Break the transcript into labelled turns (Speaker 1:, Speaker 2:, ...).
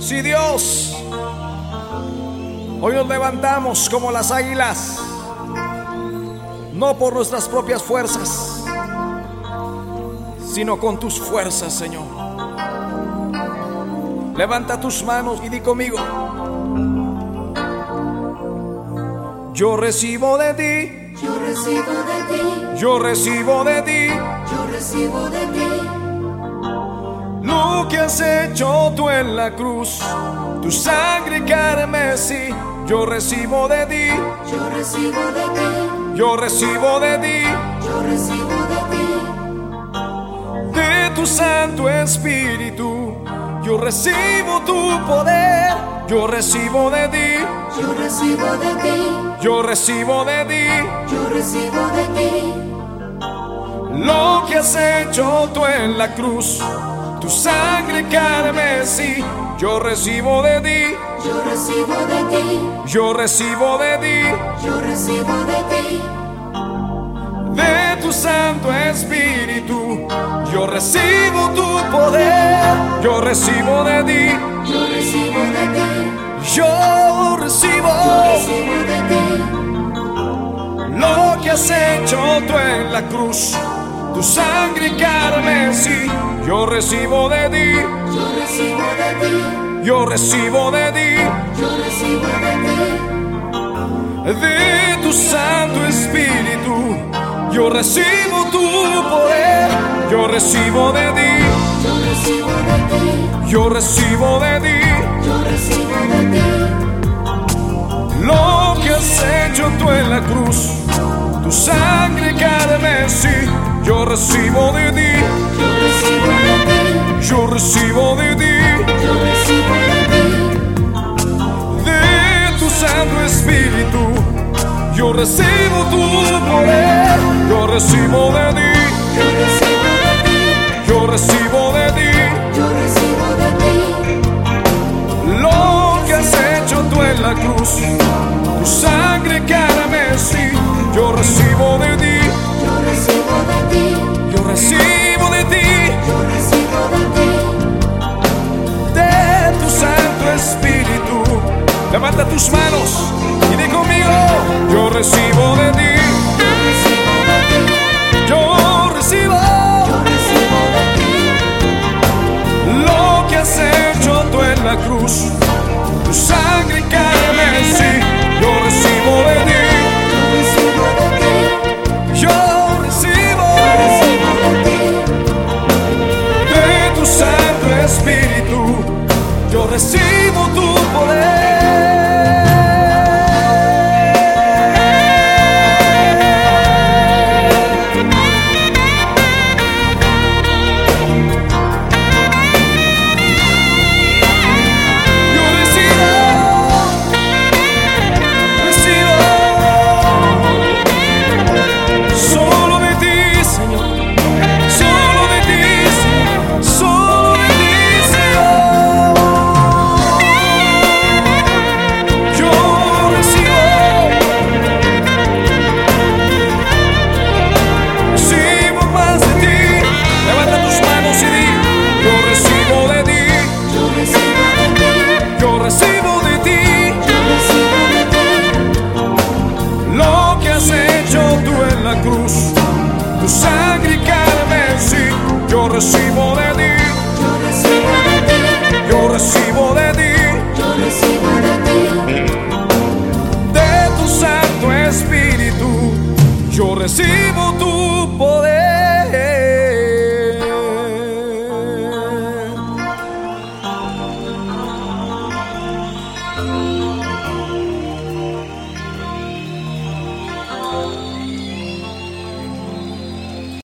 Speaker 1: Si Dios, hoy nos levantamos como las águilas, no por nuestras propias fuerzas, sino con tus fuerzas, Señor. Levanta tus manos y di conmigo. Yo recibo de ti,
Speaker 2: Yo recibo de ti,
Speaker 1: yo recibo de ti
Speaker 2: recibo de ti,
Speaker 1: lo que has hecho tú en la cruz. Tu sangre carmesí, yo recibo de ti,
Speaker 2: yo recibo de ti,
Speaker 1: yo recibo de ti,
Speaker 2: yo recibo de ti,
Speaker 1: de tu Santo Espíritu. Yo recibo tu poder, yo recibo de ti,
Speaker 2: yo recibo de ti,
Speaker 1: yo recibo de ti.
Speaker 2: yo recibo de ti,
Speaker 1: Lo has hecho tú en la cruz, tu sangre carmesí, yo recibo de ti,
Speaker 2: yo recibo de ti,
Speaker 1: yo recibo de ti,
Speaker 2: yo recibo de ti,
Speaker 1: de tu Santo Espíritu, yo recibo tu poder, yo recibo de ti,
Speaker 2: yo recibo de ti,
Speaker 1: yo recibo
Speaker 2: recibo de ti,
Speaker 1: lo que has hecho tú en la cruz, tu sangre carmesí, yo recibo de ti,
Speaker 2: yo recibo de ti,
Speaker 1: yo recibo de ti.
Speaker 2: yo recibo de ti,
Speaker 1: de tu Santo Espíritu. Yo recibo tu poder, yo recibo de ti,
Speaker 2: yo recibo de ti,
Speaker 1: yo recibo de ti.
Speaker 2: yo recibo de ti,
Speaker 1: Lo que has hecho tú en la cruz, tu sangre carmesí. Yo recibo de ti,
Speaker 2: yo recibo de ti,
Speaker 1: yo recibo de ti,
Speaker 2: yo recibo de ti.
Speaker 1: de tu Santo Espíritu. Yo recibo tu poder, yo recibo de ti,
Speaker 2: Yo recibo de ti,
Speaker 1: yo recibo de ti.
Speaker 2: yo recibo de ti,
Speaker 1: Lo que has hecho tú en la cruz, tu cruz, tu sangre carmesí, yo recibo de ti,
Speaker 2: yo recibo de
Speaker 1: tu Santo Espíritu, yo recibo tu poder. Tu sangre carmesí. Yo recibo de ti.
Speaker 2: yo recibo de ti,
Speaker 1: Yo recibo de ti.
Speaker 2: yo recibo de ti,
Speaker 1: de tu Santo Espíritu. Yo recibo tu